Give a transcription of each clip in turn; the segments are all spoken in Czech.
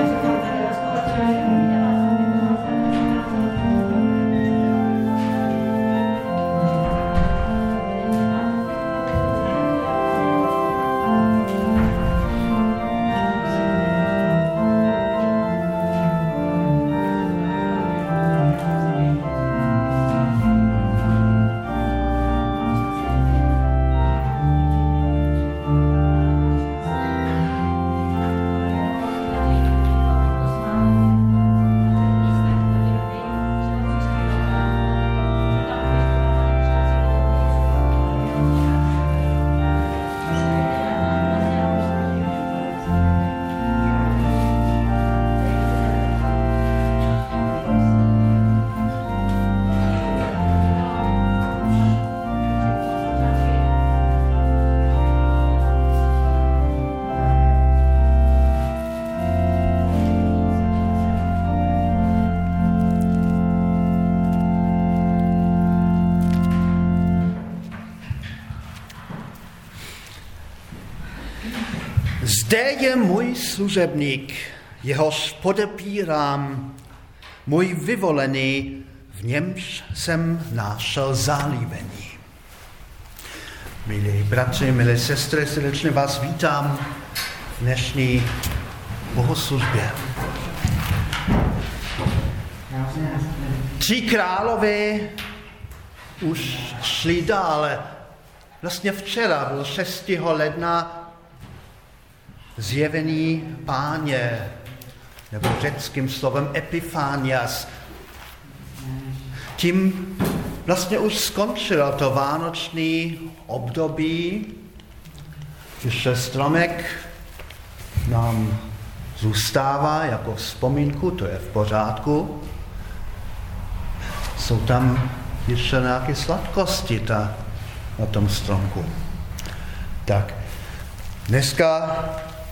Zde služebník, jehož podepírám, můj vyvolený, v němž jsem našel zálíbení. Milí bratři, milé sestry, srdečně vás vítám v dnešní bohoslužbě. Tři králové už šli dále. Vlastně včera byl 6. ledna zjevený páně, nebo řeckým slovem epifánias. Tím vlastně už skončilo to vánoční období, ještě stromek nám zůstává jako vzpomínku, to je v pořádku. Jsou tam ještě nějaké sladkosti ta, na tom stromku. Tak, dneska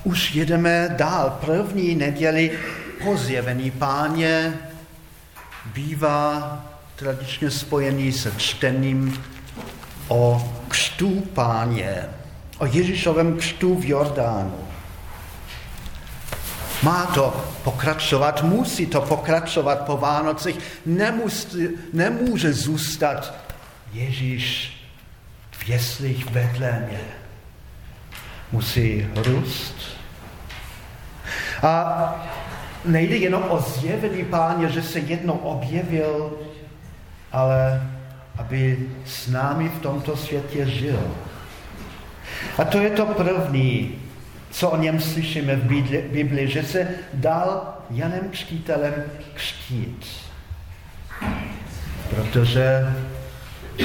už jedeme dál. První neděli po zjevení páně bývá tradičně spojený se čtením o křtu páně, o Ježíšovém křtu v Jordánu. Má to pokračovat, musí to pokračovat po Vánocích, nemusí, nemůže zůstat Ježíš v jeslích Betlémě. Musí růst, a nejde jenom o zjevení páně, že se jednou objevil, ale aby s námi v tomto světě žil. A to je to první, co o něm slyšíme v Biblii, že se dal Janem Křtitelem křtít. Protože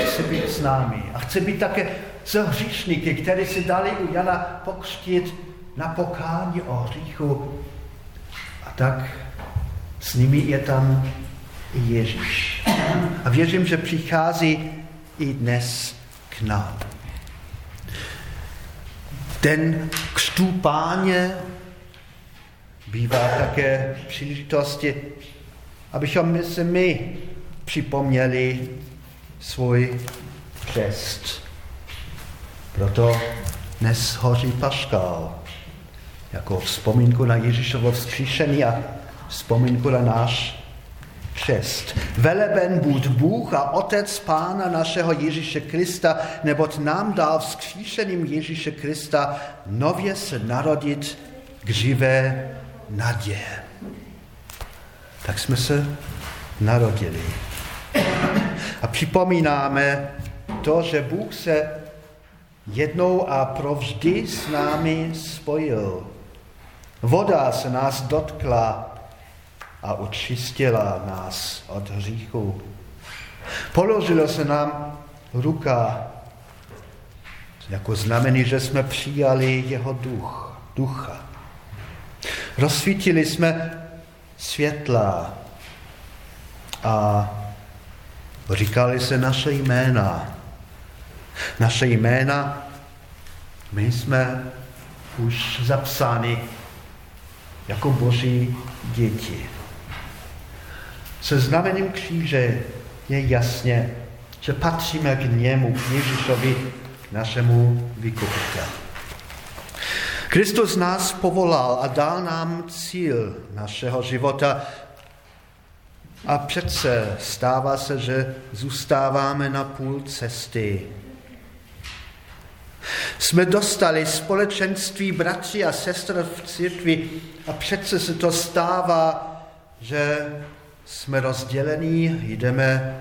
chce být s námi. A chce být také s hříšníky, kteří si dali u Jana pokřtít na pokání o hříchu a tak s nimi je tam i Ježíš. A věřím, že přichází i dnes k nám. Den křtu páně bývá také příležitosti, abychom se my připomněli svůj křest. Proto dnes hoří paškál jako vzpomínku na Ježíšovo vzkříšení a vzpomínku na náš křest. Veleben buď Bůh a Otec Pána našeho Ježíše Krista, neboť nám dal vzkříšeným Ježíše Krista nově se narodit k živé nadě. Tak jsme se narodili. A připomínáme to, že Bůh se jednou a provždy s námi spojil. Voda se nás dotkla a očistila nás od hříchu. Položila se nám ruka jako znamení, že jsme přijali jeho duch, ducha. Rozsvítili jsme světla a říkali se naše jména. Naše jména, my jsme už zapsáni jako boží děti. Se znamením kříže je jasně, že patříme k němu, k Ježíšovi, k našemu vykupiteli. Kristus nás povolal a dal nám cíl našeho života. A přece stává se, že zůstáváme na půl cesty. Jsme dostali společenství bratří a sestr v církvi a přece se to stává, že jsme rozdělení, jdeme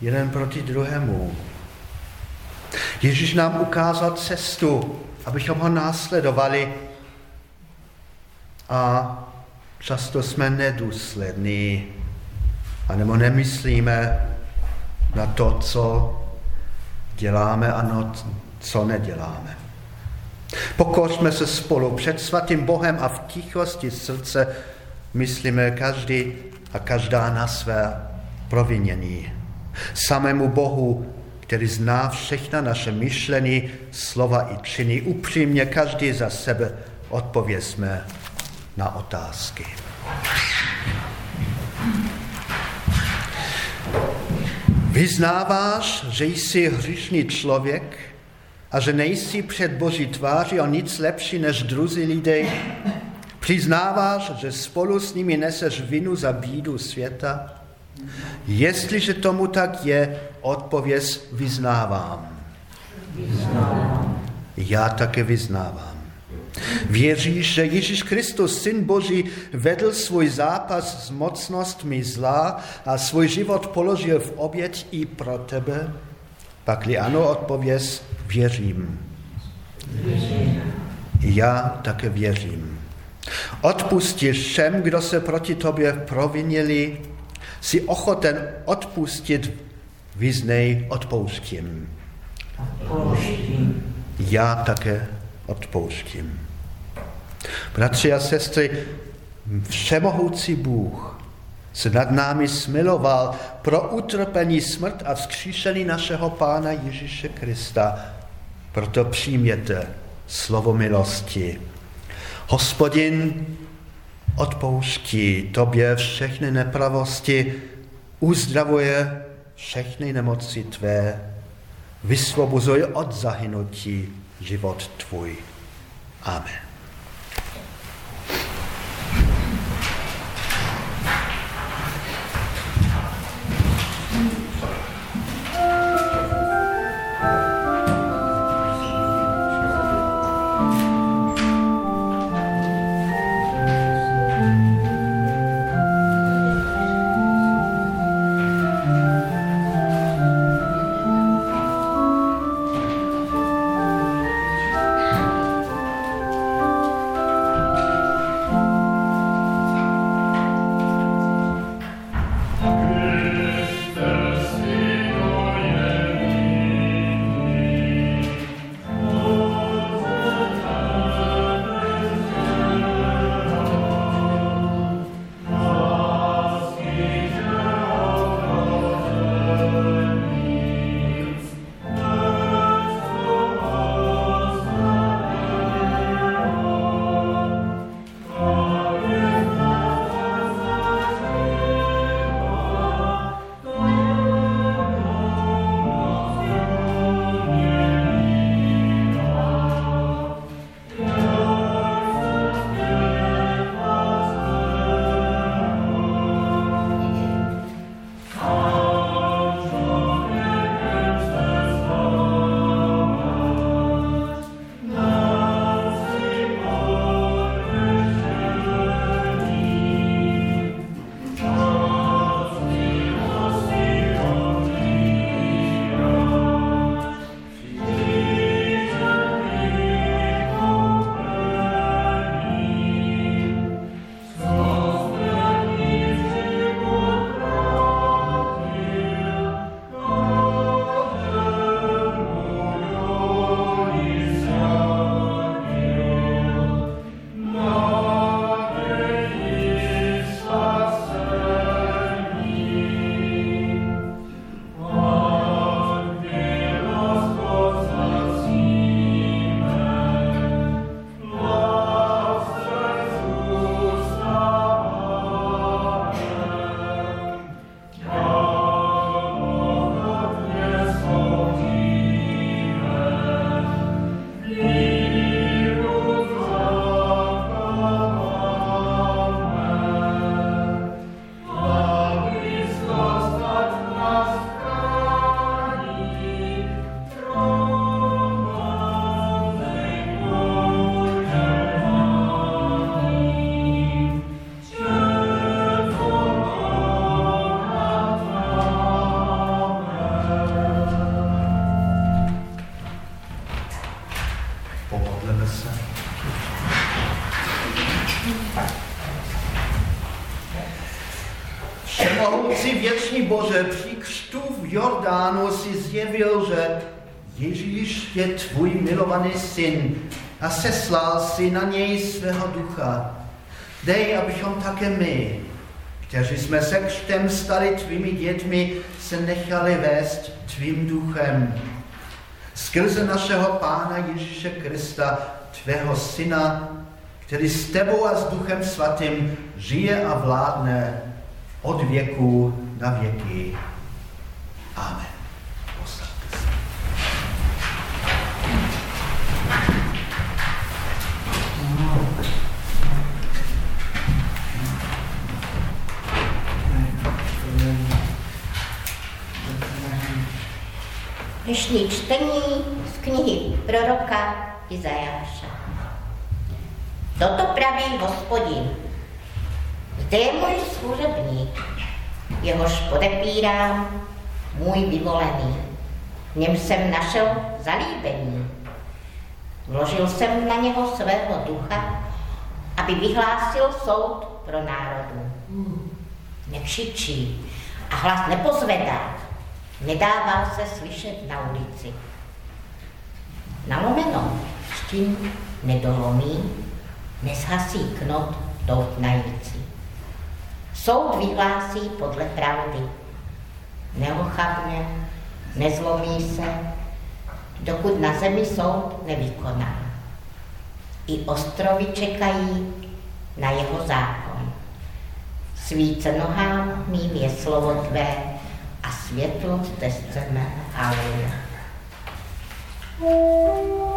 jeden proti druhému. Ježíš nám ukázal cestu, abychom ho následovali a často jsme nedůslední, anebo nemyslíme na to, co děláme a na co neděláme. Pokořme se spolu před svatým Bohem a v tichosti srdce myslíme každý a každá na své provinění. Samému Bohu, který zná všechna naše myšlení, slova i činy, upřímně každý za sebe odpověsme na otázky. Vyznáváš, že jsi hříšný člověk a že nejsi před Boží tváří o nic lepší než druzí lidé? Přiznáváš, že spolu s nimi neseš vinu za bídu světa? Jestliže tomu tak je, odpověz vyznávám. vyznávám. Já také vyznávám. Věříš, že Ježíš Kristus, Syn Boží, vedl svůj zápas s mocnostmi zla a svůj život položil v oběť i pro tebe? Pakli ano, odpověz, věřím. věřím. Já také věřím. Odpustíš všem, kdo se proti tobě provinili, si ochoten odpustit, vyznej odpouštím. Já také odpouštím. Bratři a sestry, všemohoucí Bůh se nad námi smiloval pro utrpení smrt a vzkříšení našeho Pána Ježíše Krista. Proto přijměte slovo milosti. Hospodin odpouští tobě všechny nepravosti, uzdravuje všechny nemoci tvé, vysvobozuje od zahynutí život tvůj. Amen. Milovaný syn a seslal si na něj svého ducha. Dej, abychom také my, kteří jsme se křtem stali tvými dětmi, se nechali vést tvým duchem. Skrze našeho Pána Ježíše Krista, tvého syna, který s tebou a s duchem svatým žije a vládne od věku na věky. Dnešní čtení z knihy proroka Izajáše. Toto praví hospodin. Zde je můj služebník, jehož podepírám můj vyvolený. V něm jsem našel zalíbení. Vložil jsem na něho svého ducha, aby vyhlásil soud pro národu. Nekřičí a hlas nepozvedá, nedával se slyšet na ulici. Nalomeno s tím nedolomí, nezhasí knot doutnající. Soud vyhlásí podle pravdy. Neochabně, nezlomí se, dokud na zemi soud nevykoná. I ostrovy čekají na jeho zákon. Svíce nohám mým je slovo tvé světlo tezce mé. Aleluja. Bude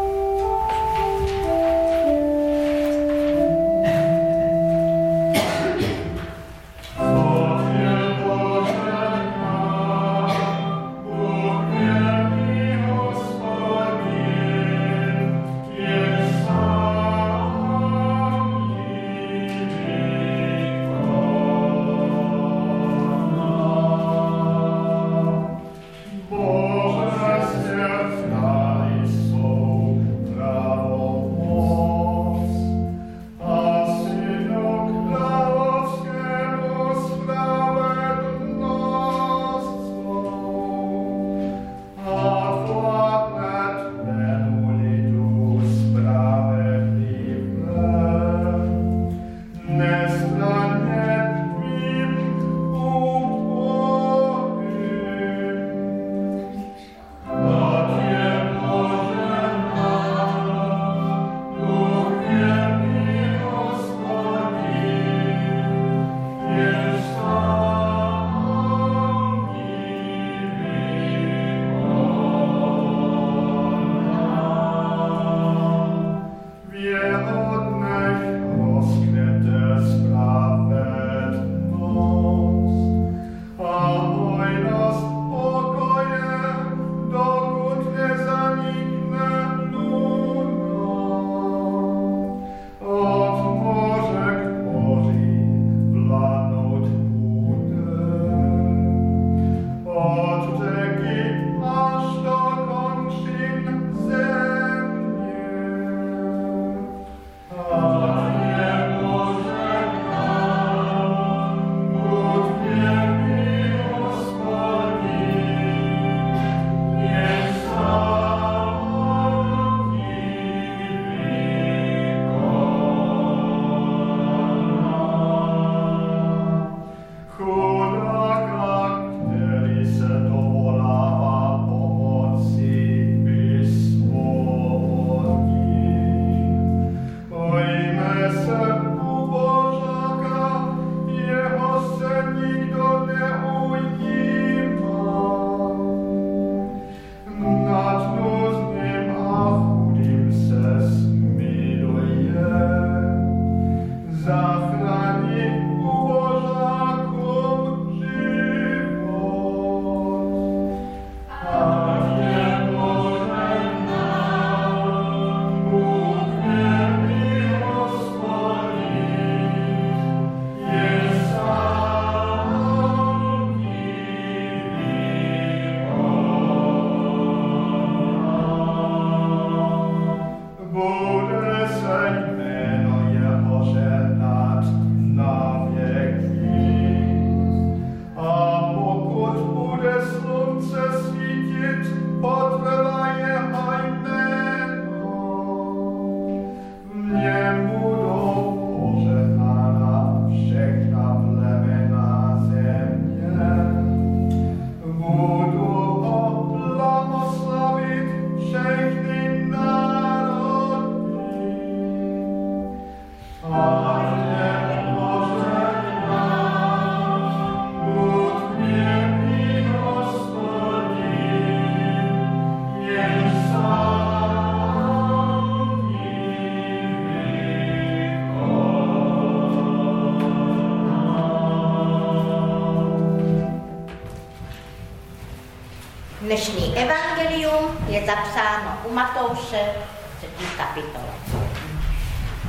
V 3. kapitole.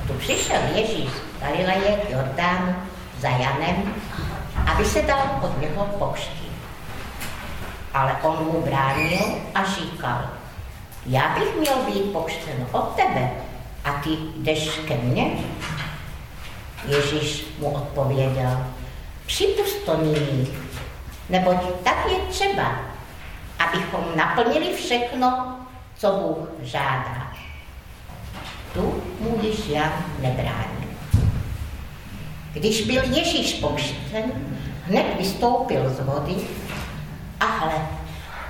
Tu přišel Ježíš z Galileje k Jordánu za Janem, aby se dal od něho pokřtít. Ale on mu bránil a říkal, já bych měl být pokřtěn od tebe a ty jdeš ke mně? Ježíš mu odpověděl, připust to nyní, neboť tak je třeba, abychom naplnili všechno, co Bůh žádá. Tu mu již Jan nebránil. Když byl Ježíš pokřtěn, hned vystoupil z vody a hle,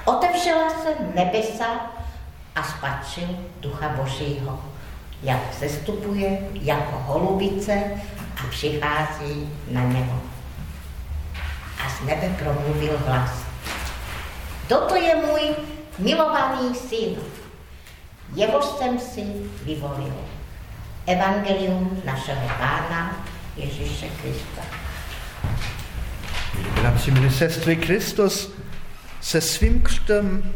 otevřela se nebesa a spatřil ducha Božího, jak sestupuje jako holubice a přichází na něho. A z nebe promluvil hlas. Toto je můj milovaný syn, jehož jsem si vyvolil. Evangelium našeho Pána Ježíše Krista. Bratři, milí sestry, Kristus se svým křtem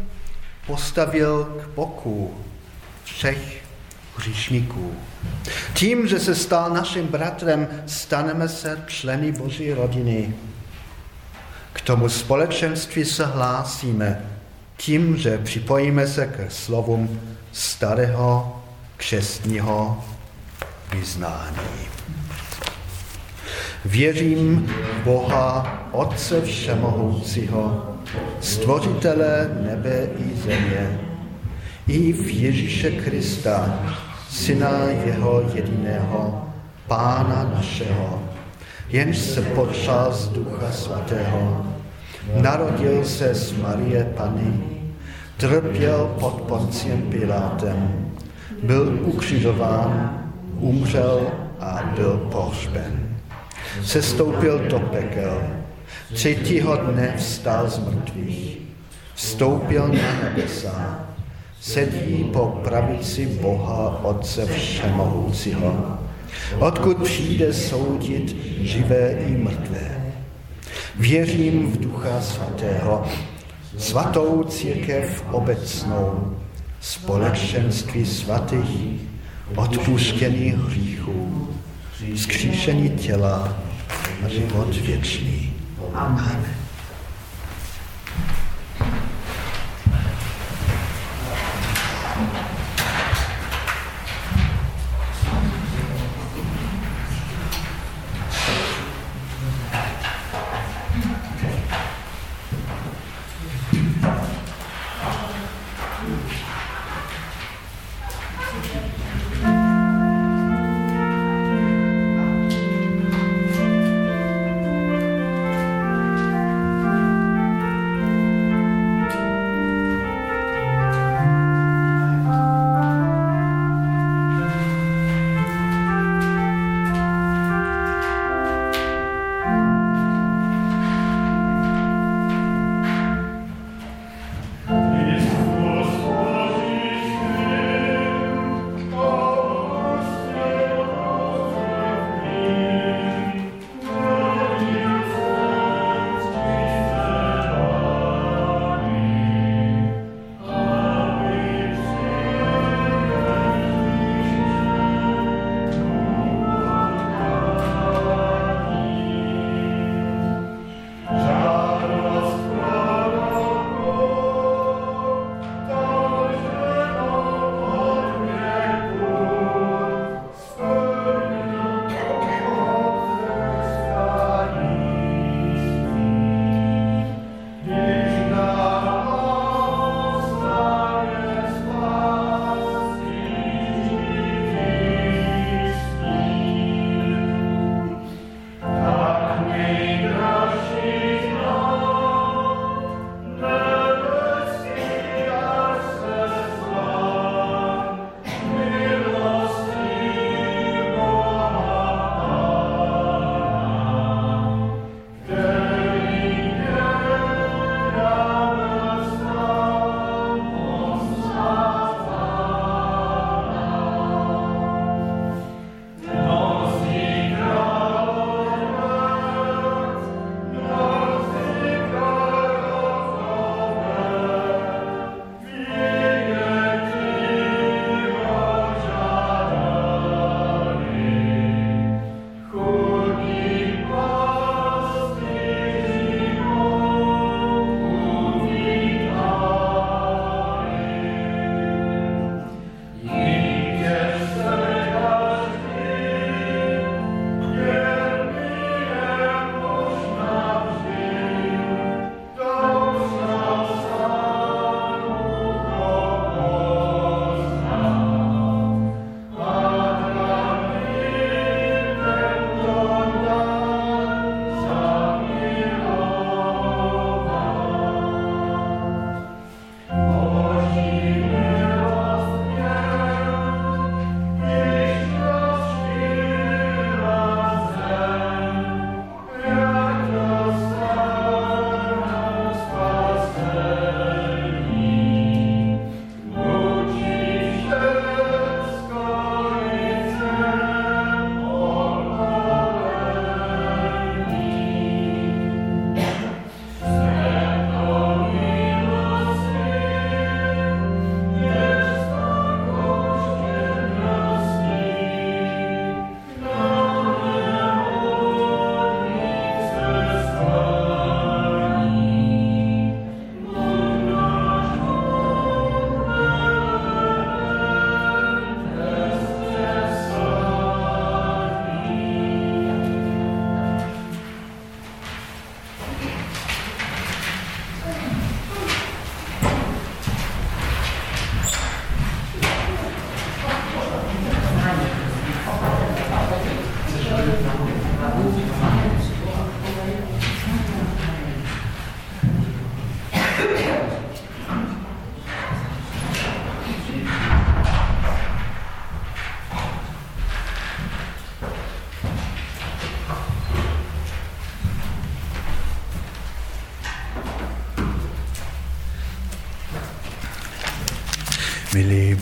postavil k boku všech hříšníků. Tím, že se stal naším bratrem, staneme se členy Boží rodiny. K tomu společenství se hlásíme tím, že připojíme se k slovům starého křestního vyznání. Věřím Boha, Otce Všemohoucího, Stvořitele nebe i země, i v Ježíše Krista, Syna jeho jediného, Pána našeho, jenž se počal z Ducha Svatého, narodil se z Marie Pany, trpěl pod Ponciem Pilátem, byl ukřižován, umřel a byl pohřben. Sestoupil do pekel, třetího dne vstal z mrtvých, vstoupil na nebesa, sedí po pravici Boha Otce Všemohoucího, odkud přijde soudit živé i mrtvé. Věřím v Ducha Svatého, svatou církev obecnou, společenství svatých, odpuštění hříchů, zkříšení těla a život věčný. Amen.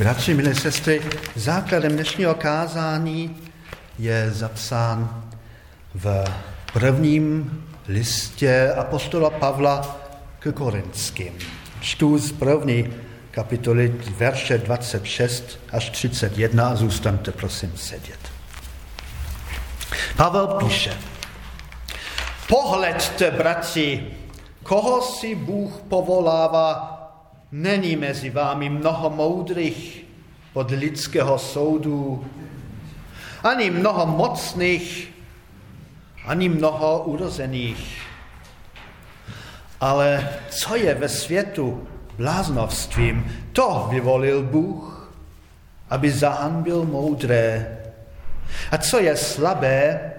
Bratři, milé sestry, základem dnešního kázání je zapsán v prvním listě apostola Pavla k Korinským. Čtu z první kapitoly verše 26 až 31 a zůstaňte prosím sedět. Pavel píše, pohledte, bratři, koho si Bůh povolává, není mezi vámi mnoho moudrých od lidského soudu, ani mnoho mocných, ani mnoho urozených. Ale co je ve světu bláznovstvím, to vyvolil Bůh, aby zahanbil moudré. A co je slabé,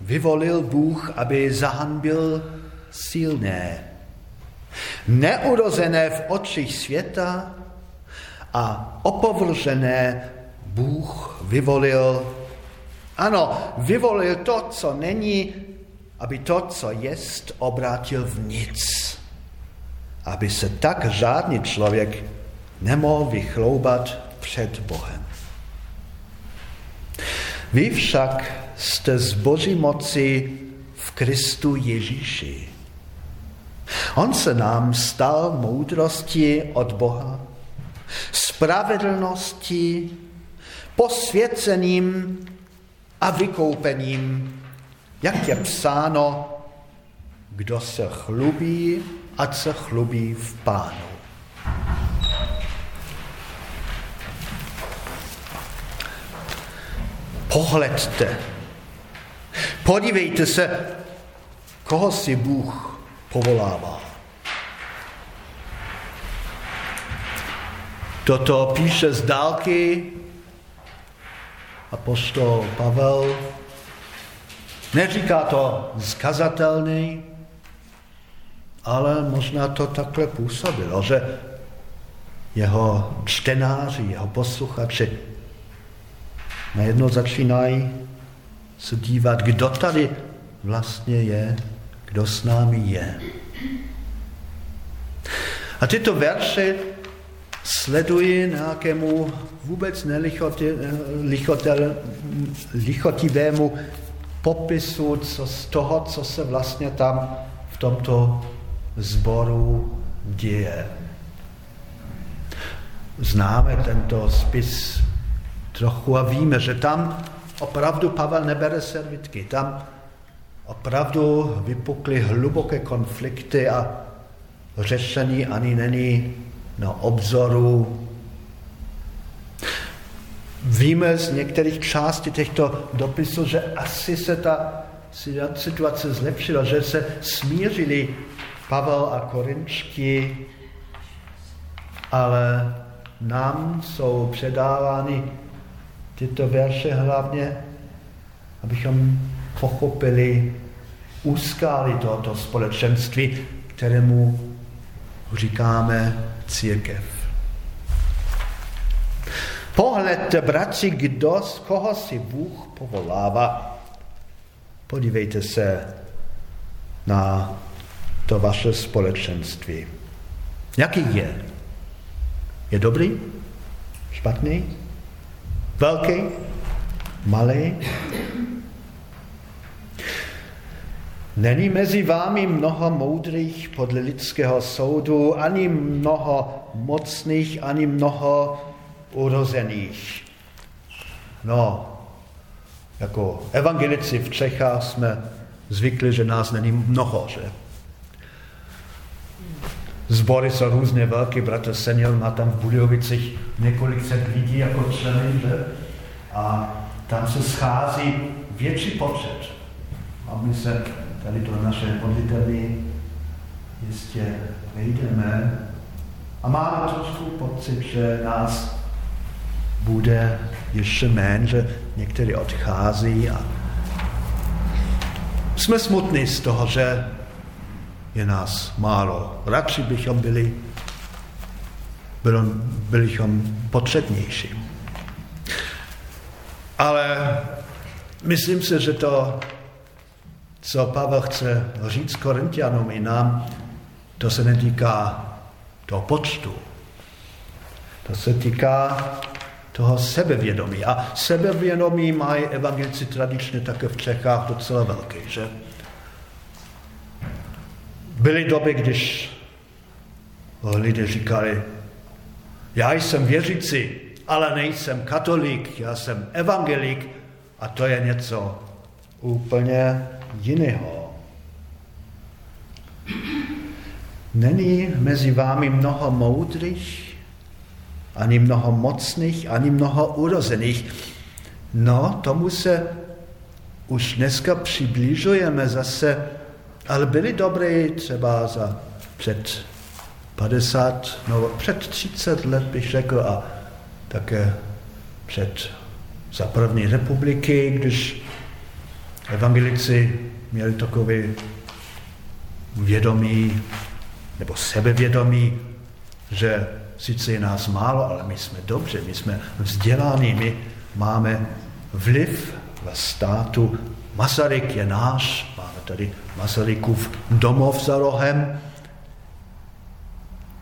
vyvolil Bůh, aby zahanbil silné. Neurozené v očích světa a opovržené Bůh vyvolil. Ano, vyvolil to, co není, aby to, co jest, obrátil v nic. Aby se tak žádný člověk nemohl vychloubat před Bohem. Vy však jste z Boží moci v Kristu Ježíši. On se nám stal moudrostí od Boha, spravedlností, posvěceným a vykoupením, jak je psáno, kdo se chlubí, ať se chlubí v pánu. Pohledte, podívejte se, koho si Bůh povolává. Toto píše z dálky apostol Pavel. Neříká to zkazatelný, ale možná to takhle působilo, že jeho čtenáři, jeho posluchači najednou začínají se dívat, kdo tady vlastně je, kdo s námi je. A tyto verše sledují nějakému vůbec nelichotivému popisu co z toho, co se vlastně tam v tomto zboru děje. Známe tento spis trochu a víme, že tam opravdu Pavel nebere servitky. Tam opravdu vypukly hluboké konflikty a řešení ani není na obzoru. Víme z některých částí těchto dopisů, že asi se ta situace zlepšila, že se smířili Pavel a Korinčky, ale nám jsou předávány tyto verše hlavně, abychom pochopili úskály tohoto společenství, kterému říkáme církev. Pohled, bratři, kdo, z koho si Bůh povolává. Podívejte se na to vaše společenství. Jaký je? Je dobrý? Špatný? Velký? Malý? Není mezi vámi mnoho moudrých podle lidského soudu, ani mnoho mocných, ani mnoho urozených. No, jako evangelici v Čechách jsme zvykli, že nás není mnoho, že? Zbory jsou různě velké, bratr senior má tam v Budějovicích několik set lidí jako členy, že? A tam se schází větší počet. A my se tady do naše modlitevy jistě vejdeme a máme trošku pocit, že nás bude ještě méně, že někteří odchází a jsme smutní z toho, že je nás málo. Radši bychom byli, bychom potřebnější. Ale myslím si, že to co Pavel chce říct Korintianům i nám, to se netýká toho počtu. To se týká toho sebevědomí. A sebevědomí mají evangelici tradičně také v Čechách docela velký, že? Byly doby, když lidé říkali, já jsem věřící, ale nejsem katolík, já jsem evangelík a to je něco úplně jiného. Není mezi vámi mnoho moudrých, ani mnoho mocných, ani mnoho urozených. No, tomu se už dneska přiblížujeme zase, ale byli dobré třeba za před 50, no před 30 let bych řekl a také před za první republiky, když evangelici měli takové vědomí nebo sebevědomí, že sice je nás málo, ale my jsme dobře, my jsme vzdělaní, my máme vliv ve státu. Masaryk je náš, máme tady Masarykův domov za rohem,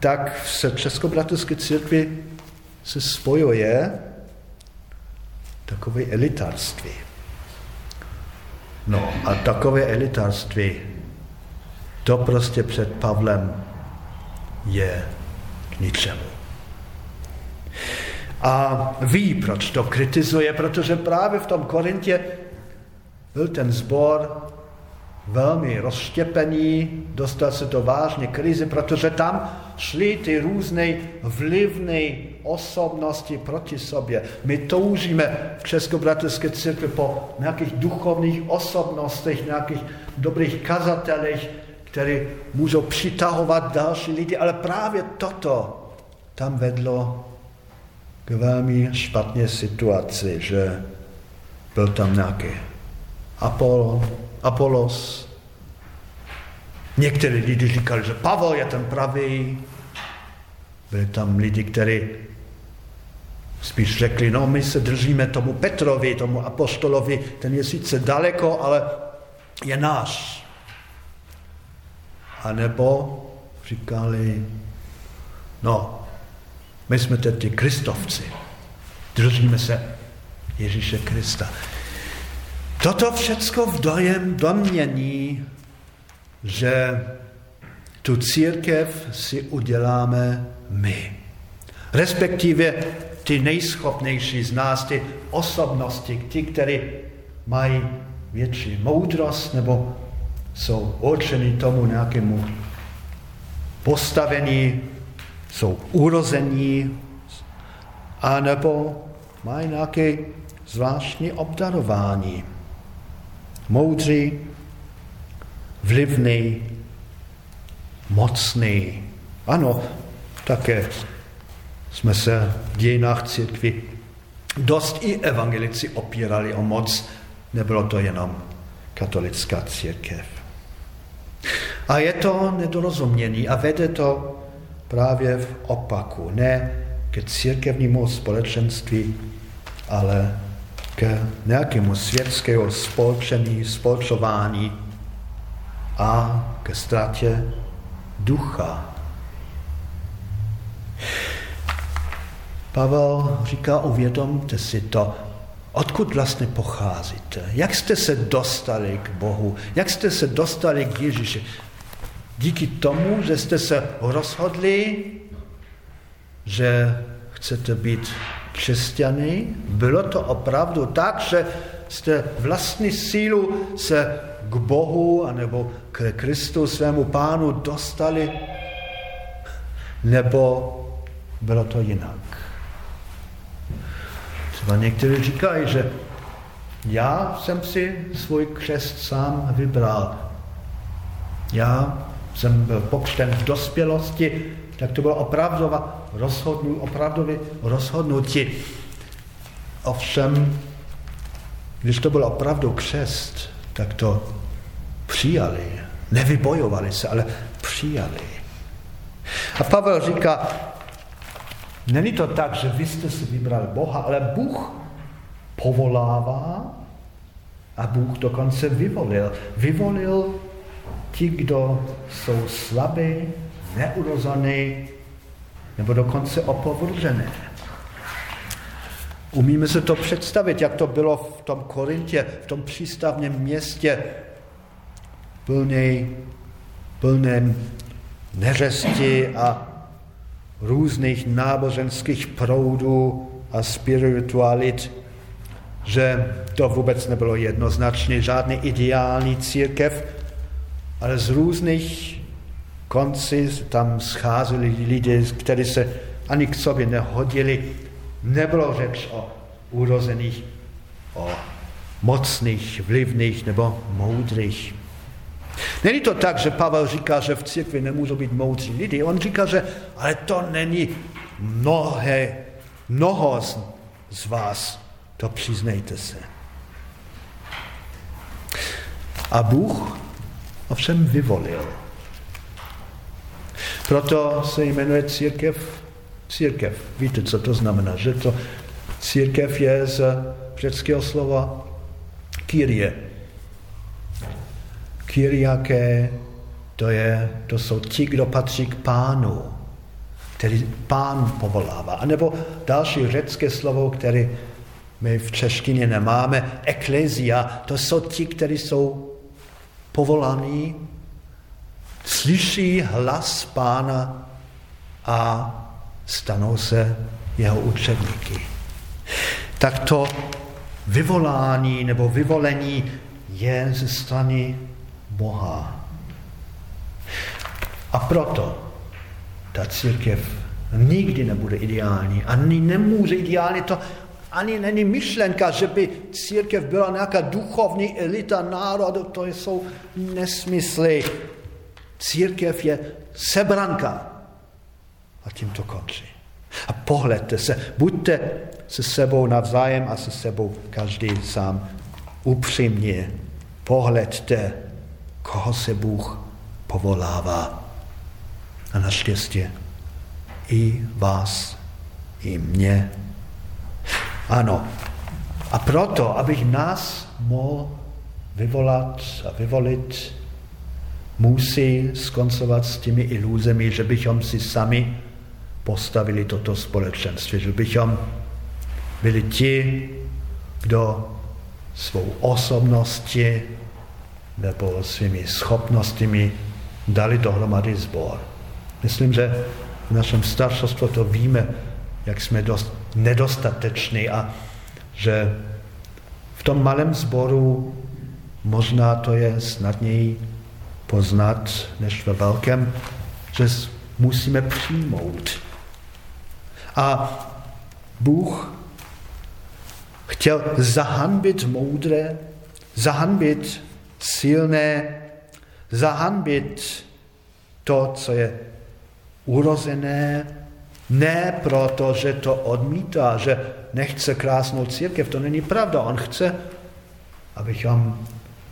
tak se Českobratovské církvi se spojuje takové elitarství. No a takové elitarství, to prostě před Pavlem je k ničemu. A ví, proč to kritizuje, protože právě v tom Korintě byl ten zbor velmi rozštěpený, dostal se to vážně krizi, protože tam šly ty různé vlivné osobnosti proti sobě. My toužíme v Českobratovské církvi po nějakých duchovních osobnostech, nějakých dobrých kazatelích, které můžou přitahovat další lidi, ale právě toto tam vedlo k velmi špatné situaci, že byl tam nějaký Apollo, Apolos. Někteří lidi říkali, že Pavel je ten pravý. Byli tam lidi, kteří spíš řekli, no my se držíme tomu Petrovi, tomu apostolovi, ten je sice daleko, ale je náš. A nebo říkali, no, my jsme teď ty kristovci, držíme se Ježíše Krista. Toto všecko v dojem domění, že tu církev si uděláme my. Respektive ty nejschopnější z nás, ty osobnosti, ty, které mají větší moudrost nebo jsou určeny tomu nějakému postavení, jsou urození, anebo mají nějaké zvláštní obdarování moudří, vlivný, mocný. Ano, také jsme se v dějinách církvy dost i evangelici opírali o moc, nebylo to jenom katolická církev. A je to nedorozumění a vede to právě v opaku, ne ke církevnímu společenství, ale k nějakému světského spolčení, spolčování a ke ztrátě ducha. Pavel říká, uvědomte si to, odkud vlastně pocházíte, jak jste se dostali k Bohu, jak jste se dostali k Ježíši. Díky tomu, že jste se rozhodli, že chcete být křesťany, bylo to opravdu tak, že jste vlastní sílu se k Bohu anebo k Kristu, svému pánu dostali, nebo bylo to jinak. Třeba někteří říkají, že já jsem si svůj křest sám vybral. Já jsem byl pokřten v dospělosti, tak to bylo opravdové rozhodnutí, opravdové rozhodnutí. Ovšem, když to bylo opravdu křest, tak to přijali. Nevybojovali se, ale přijali. A Pavel říká, není to tak, že vy jste si vybrali Boha, ale Bůh povolává a Bůh dokonce vyvolil. Vyvolil ti, kdo jsou slabí, neurozený, nebo dokonce opovržené. Umíme se to představit, jak to bylo v tom Korintě, v tom přístavním městě, plný, plném neřesti a různých náboženských proudů a spiritualit, že to vůbec nebylo jednoznačně žádný ideální církev, ale z různých konci tam scházeli lidé, kteří se ani k sobě nehodili. Nebylo řeč o urozených, o mocných, vlivných nebo moudrých. Není to tak, že Pavel říká, že v církvi nemůžou být moudří lidi. On říká, že ale to není mnohé, mnoho z, z vás. To přiznejte se. A Bůh ovšem vyvolil. Proto se jmenuje církev církev. Víte, co to znamená, že to církev je z řeckého slova kyrie. Kyriaké, to, je, to jsou ti, kdo patří k pánu, který pán povolává. A nebo další řecké slovo, které my v češtině nemáme, eklezia, to jsou ti, kteří jsou povolaný, slyší hlas pána a stanou se jeho učedníky. Tak to vyvolání nebo vyvolení je ze strany Boha. A proto ta církev nikdy nebude ideální. Ani nemůže ideální to ani není myšlenka, že by církev byla nějaká duchovní elita národu, to jsou nesmysly. Církev je sebranka. A tím to končí. A pohledte se, buďte se sebou navzájem a se sebou každý sám upřímně. Pohledte, koho se Bůh povolává. A naštěstí i vás, i mě ano. A proto, abych nás mohl vyvolat a vyvolit, musí skoncovat s těmi iluzemi, že bychom si sami postavili toto společenství, že bychom byli ti, kdo svou osobností nebo svými schopnostmi dali dohromady zbor. Myslím, že v našem staršostvu to víme, jak jsme dost nedostatečný a že v tom malém sboru možná to je snadněji poznat než ve velkém, že musíme přijmout. A Bůh chtěl zahanbit moudré, zahanbit silné, zahanbit to, co je urozené, ne proto, že to odmítá, že nechce krásnou církev, to není pravda. On chce, abychom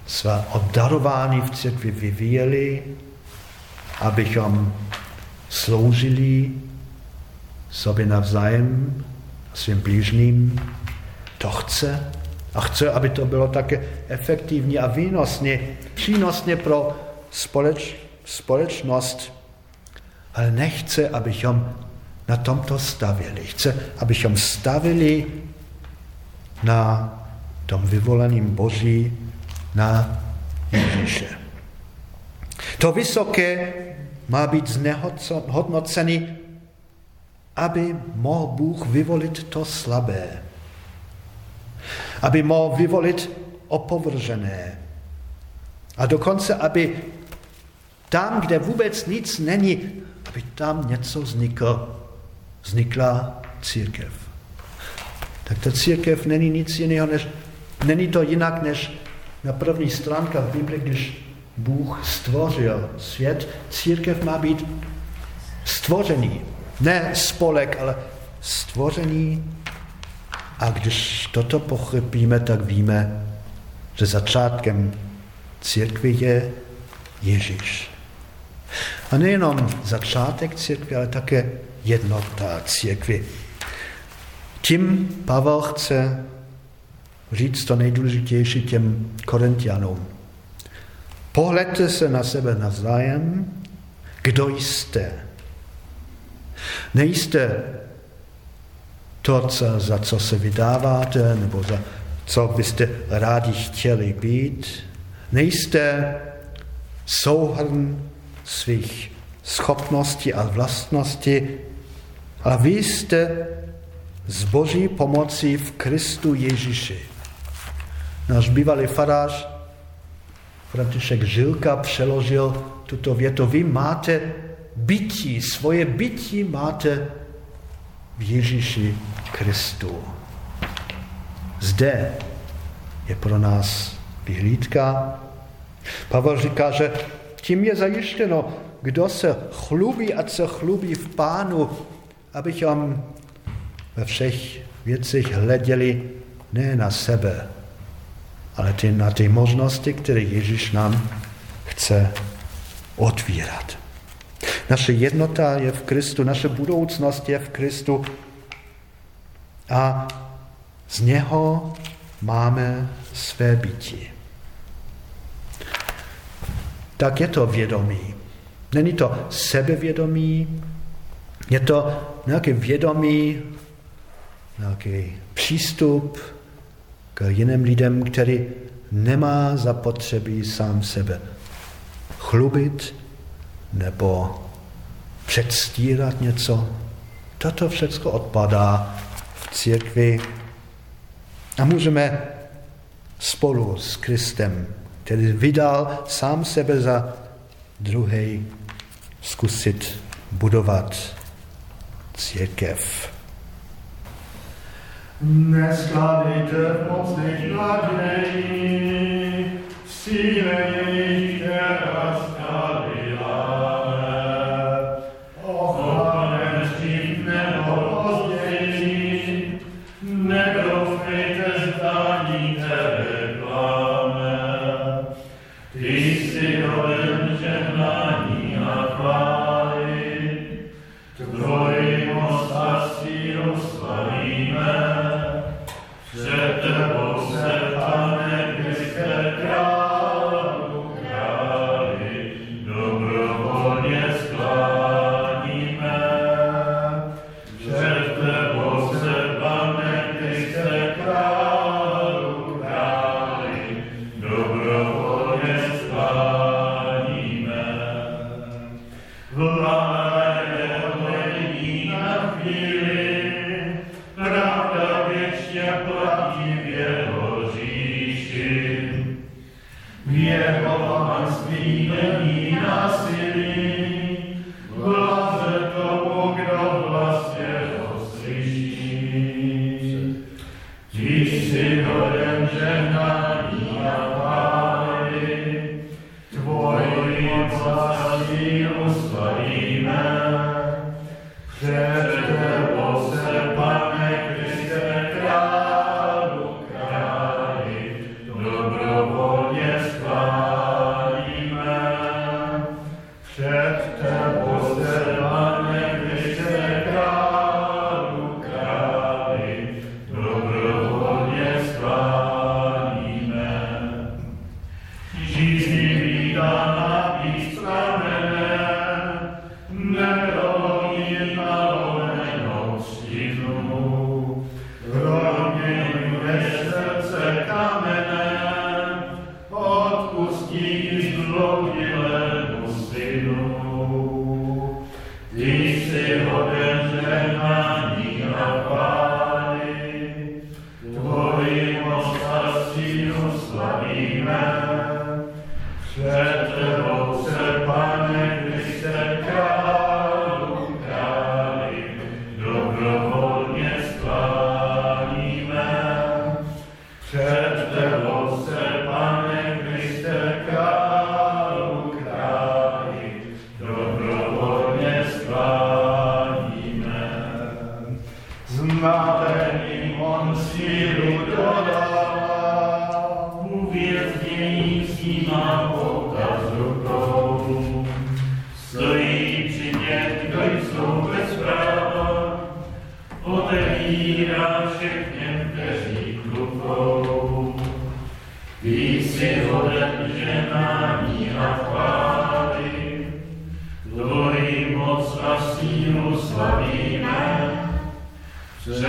své obdarování v církvi vyvíjeli, abychom sloužili sobě navzájem, svým blížným. To chce. A chce, aby to bylo také efektivní a výnosně, přínosně pro společ, společnost, ale nechce, abychom na tomto stavili. Chce, abychom stavili na tom vyvoleným Boží, na Ježíše. To vysoké má být znehodnocený, aby mohl Bůh vyvolit to slabé. Aby mohl vyvolit opovržené. A dokonce, aby tam, kde vůbec nic není, aby tam něco vzniklo vznikla církev. Tak ta církev není nic jiného, než, není to jinak, než na první stránka v Bibli, když Bůh stvořil svět, církev má být stvořený. Ne spolek, ale stvořený. A když toto pochopíme, tak víme, že začátkem církve je Ježíš. A nejenom začátek církve, ale také jednota církvy. Tím Pavel chce říct to nejdůležitější těm korintianům. Pohledte se na sebe navzájem, kdo jste. Nejste to, co, za co se vydáváte, nebo za co byste rádi chtěli být. Nejste souhrn svých schopností a vlastností, ale vy jste z boží pomocí v Kristu Ježíši. Náš bývalý farář František Žilka přeložil tuto větu. Vy máte bytí, svoje bytí máte v Ježíši Kristu. Zde je pro nás vyhlídka. Pavel říká, že tím je zajištěno, kdo se chlubí a co chlubí v pánu, abychom ve všech věcech hleděli ne na sebe, ale ty, na ty možnosti, které Ježíš nám chce otvírat. Naše jednota je v Kristu, naše budoucnost je v Kristu a z něho máme své bytí. Tak je to vědomí. Není to sebevědomí, je to nějaké vědomí, nějaký přístup k jiným lidem, který nemá zapotřebí sám sebe chlubit nebo předstírat něco. Toto všechno odpadá v církvi a můžeme spolu s Kristem, který vydal sám sebe za druhý, zkusit budovat církev. Neskládejte v mocných naději, síle jejich, která moc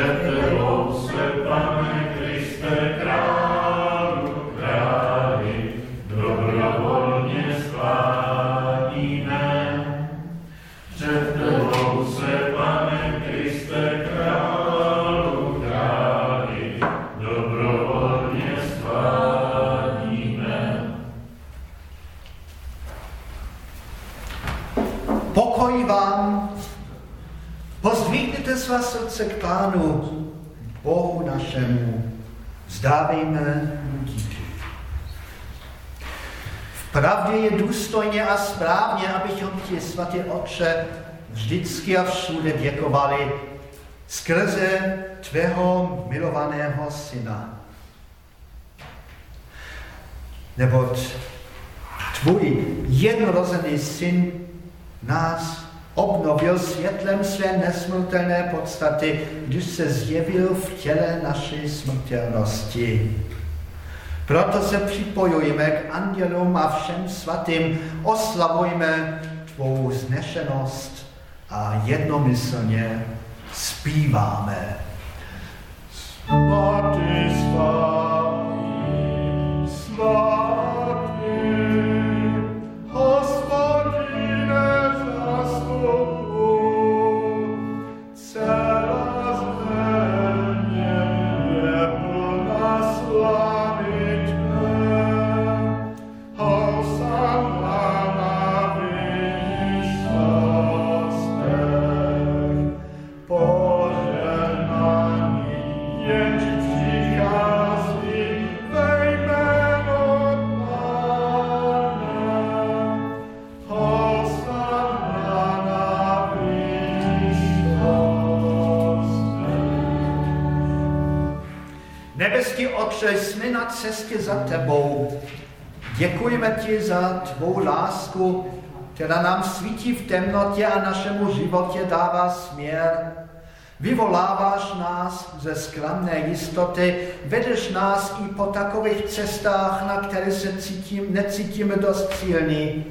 let the Lord, V pravdě je důstojně a správně, abychom ti, svatý Otče, vždycky a všude děkovali skrze tvého milovaného syna. Neboť tvůj jednorozený syn nás obnovil světlem své nesmrtelné podstaty, když se zjevil v těle naší smrtelnosti. Proto se připojujeme k andělům a všem svatým, oslavujme tvou znešenost a jednomyslně zpíváme. Svatý, svatý, svatý, Otče, jsme na cestě za tebou. Děkujeme ti za tvou lásku, která nám svítí v temnotě a našemu životě dává směr. Vyvoláváš nás ze sklamné jistoty, vedeš nás i po takových cestách, na které se cítím, necítíme dost silní.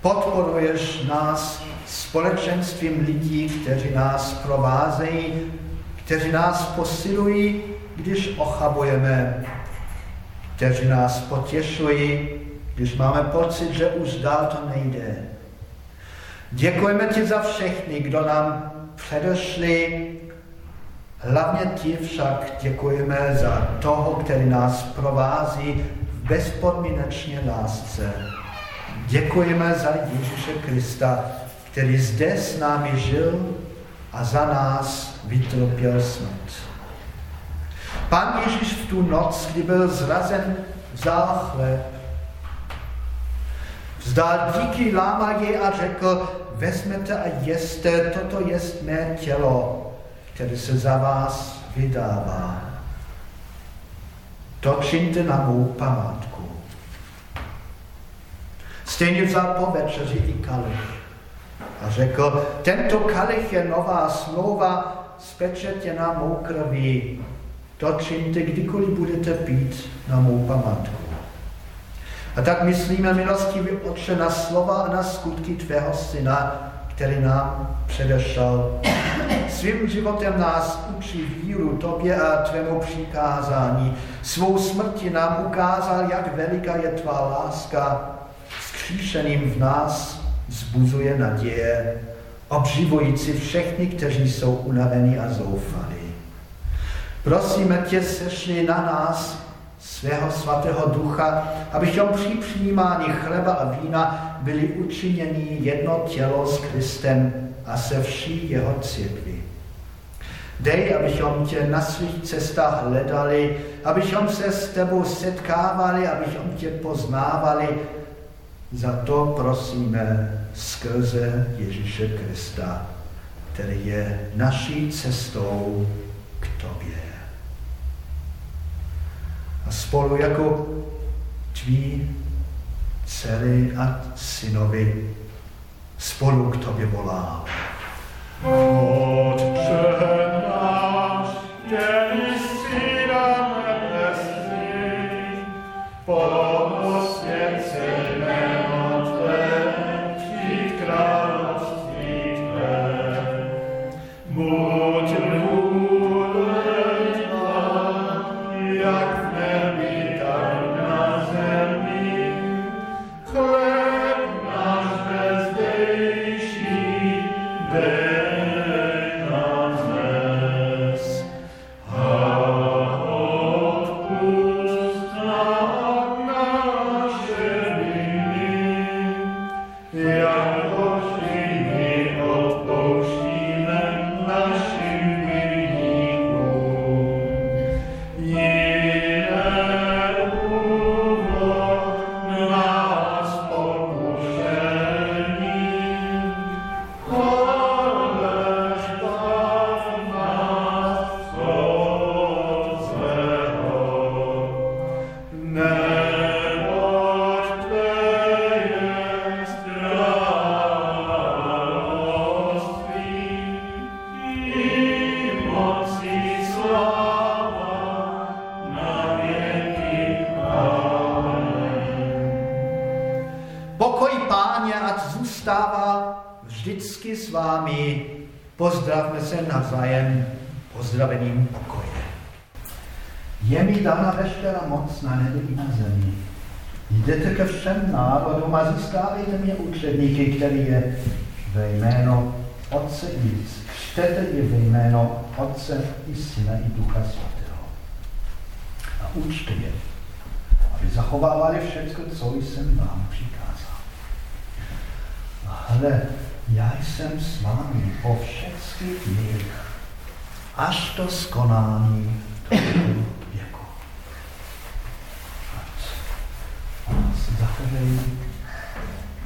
Podporuješ nás společenstvím lidí, kteří nás provázejí, kteří nás posilují když ochabujeme, kteří nás potěšují, když máme pocit, že už dál to nejde. Děkujeme ti za všechny, kdo nám předešli, hlavně ti však děkujeme za toho, který nás provází v bezpodmínečné lásce. Děkujeme za Ježíše Krista, který zde s námi žil a za nás vytrpěl smrt. Pan Ježíš v tu noc, kdy byl zrazen, vzal chleb, vzdal díky lámaji a řekl, vezmete a jeste, toto jest mé tělo, které se za vás vydává. To čiňte na mou památku. Stejně vzal po večeři i kalich a řekl, tento kalich je nová smlouva spečetěna mou krví, to čiňte, kdykoliv budete pít na mou památku. A tak myslíme, milostivý Otče, na slova a na skutky Tvého Syna, který nám předešel. Svým životem nás učí víru Tobě a Tvému přikázání. Svou smrti nám ukázal, jak veliká je Tvá láska. Skříšeným v nás zbuzuje naděje, obživující všechny, kteří jsou unavení a zoufalí. Prosíme tě, sešli na nás svého svatého ducha, abychom při přijímání chleba a vína byli učiněni jedno tělo s Kristem a se vší jeho církví. Dej, abychom tě na svých cestách hledali, abychom se s tebou setkávali, abychom tě poznávali. Za to prosíme skrze Ježíše Krista, který je naší cestou k tobě a spolu jako tví dcery a synovi spolu k tobě volá. Otče náš, se navzájem pozdravením pokoje. Je mi dána veškerá moc na nebi i na zemi. Jděte ke všem národům a získávejte mě učedníky, který je ve jméno Otce i Čtete je ve jméno Otce i Syna i Ducha Svatého. A učte je, aby zachovávali všechno, co jsem vám přikázal. Ale já jsem s vámi po všech dnech až do skonání věku. Ať zachovej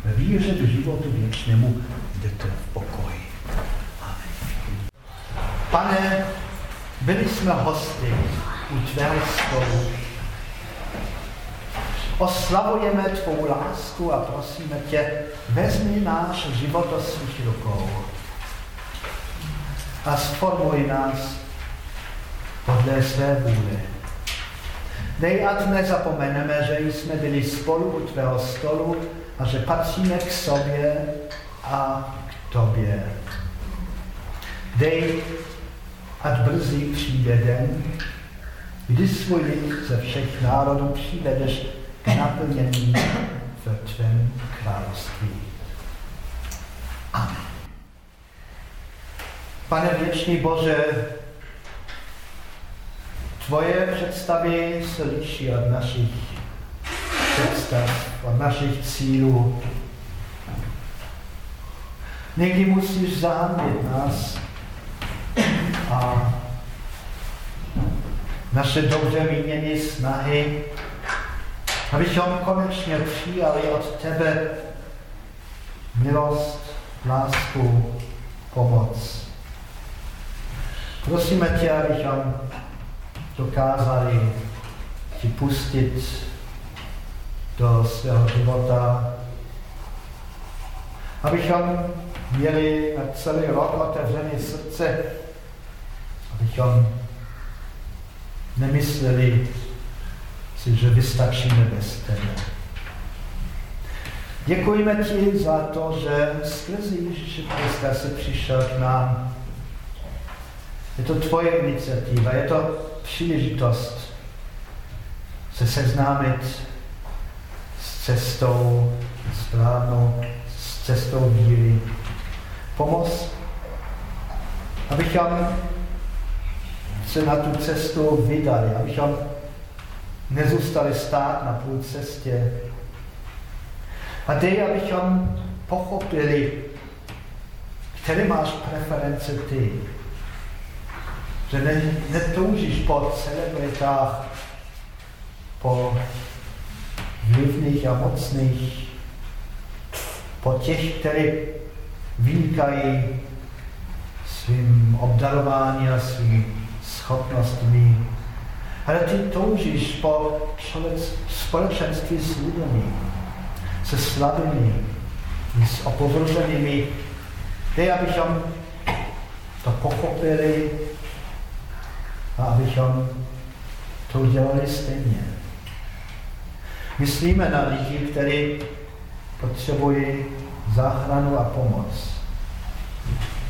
ve víře do životu věčnému jdete v pokoji. Amen. Pane, byli jsme hosty u tvého stolu. Oslavujeme tvou lásku a prosíme tě, vezmi náš život do svých rukou a sformuj nás podle své vůle. Dej, ať nezapomeneme, že jsme byli spolu u tvého stolu a že patříme k sobě a k tobě. Dej, ať brzy přijde den, kdy svůj lid ze všech národů přivedeš k naplnění v tvém království. Amen. Pane věčný Bože, tvoje představy se liší od našich představ, od našich cílů. Někdy musíš zámět nás a naše dobře míněné snahy, abychom konečně přijali od tebe milost, lásku, pomoc. Prosíme tě, abychom dokázali ti pustit do svého života, abychom měli na celý rok otevřené srdce, abychom nemysleli si, že vystačíme bez tebe. Děkujeme ti za to, že skrze Ježíše Krista se přišel k nám. Je to tvoje iniciativa, je to příležitost se seznámit s cestou správnou, s cestou víry. Pomoz, abychom se na tu cestu vydali, abychom nezůstali stát na půl cestě. A dej, abychom pochopili, které máš preference ty. Že ne, netoužíš po celebritách, po vlivných a mocných, po těch, kteří vynikají svým obdarováním a svým schopnostmi. Ale ty toužíš po společenství s lidmi, se slabými, s opovrženými. Dej, abychom to pochopili a abychom to udělali stejně. Myslíme na lidi, kteří potřebují záchranu a pomoc.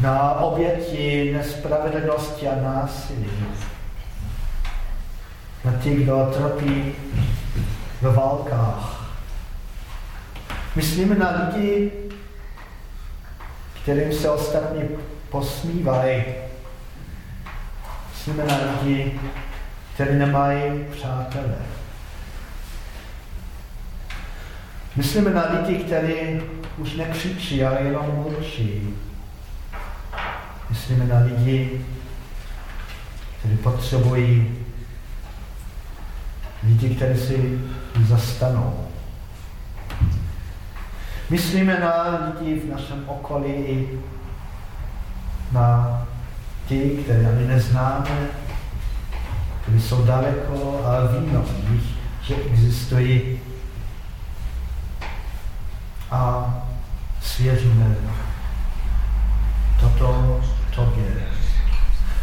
Na oběti nespravedlnosti a násilí. Na ty, kdo trpí ve válkách. Myslíme na lidi, kterým se ostatní posmívají. Myslíme na lidi, kteří nemají přátelé. Myslíme na lidi, kteří už nekřičí, ale jenom mlčí. Myslíme na lidi, kteří potřebují lidi, kteří si zastanou. Myslíme na lidi v našem okolí, na ty, které ani neznáme, kteří jsou daleko, ale víme o nich, že existují a svěříme toto tobě.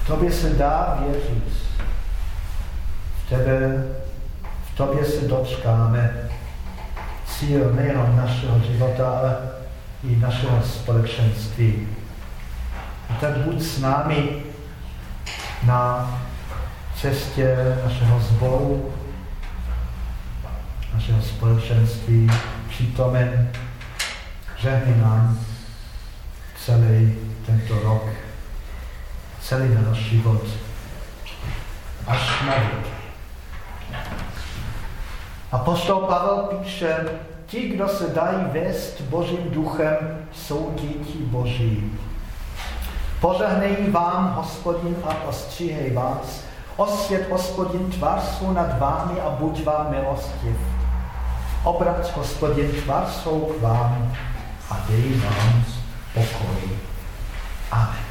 Tobě se dá věřit. V tebe, tobě se dočkáme cíl nejenom našeho života, ale i našeho společenství. A tak buď s námi na cestě našeho sboru, našeho společenství přítomen. Žehni nám celý tento rok, celý náš život, až na věk. Apostol Pavel píše, ti, kdo se dají vést Božím duchem, jsou děti Boží. Požehnej vám, hospodin, a ostříhej vás. Osvět, hospodin, tvar svou nad vámi a buď vám milostiv. Obrať, hospodin, tvar svou k vám a dej vám pokoj. Amen.